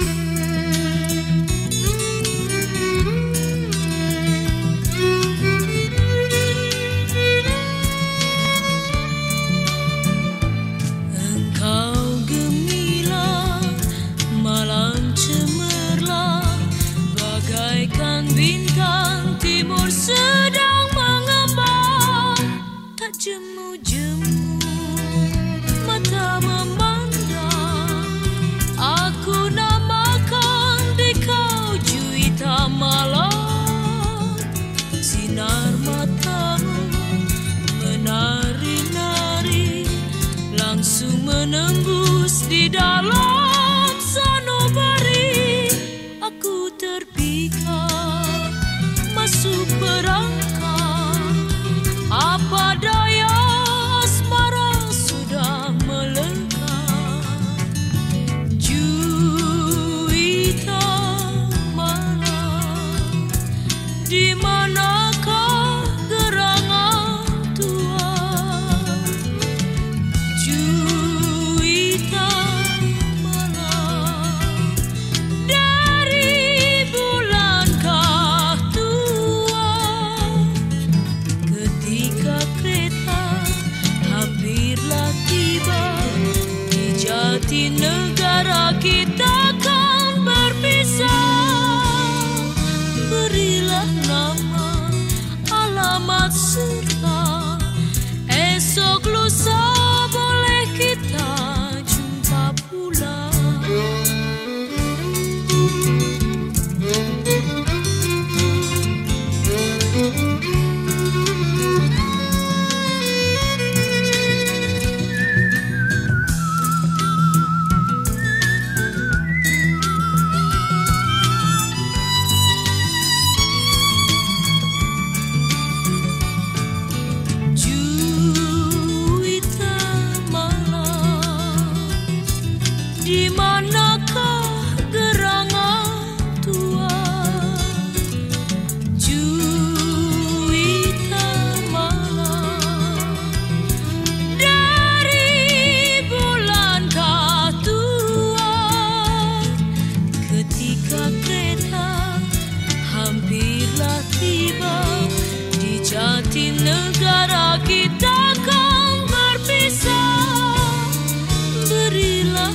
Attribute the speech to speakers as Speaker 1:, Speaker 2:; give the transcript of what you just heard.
Speaker 1: Mm-hmm. langsung menembus di dalam sanubari. Aku terpikat masuk perangkap apa daya asmara sudah melekat juwita malam di mana seperti negara kita Di manakah gerangan tua Juwita malam Dari bulan katuan Ketika kereta hampirlah tiba Di jati negara kita kan berpisah. Berilah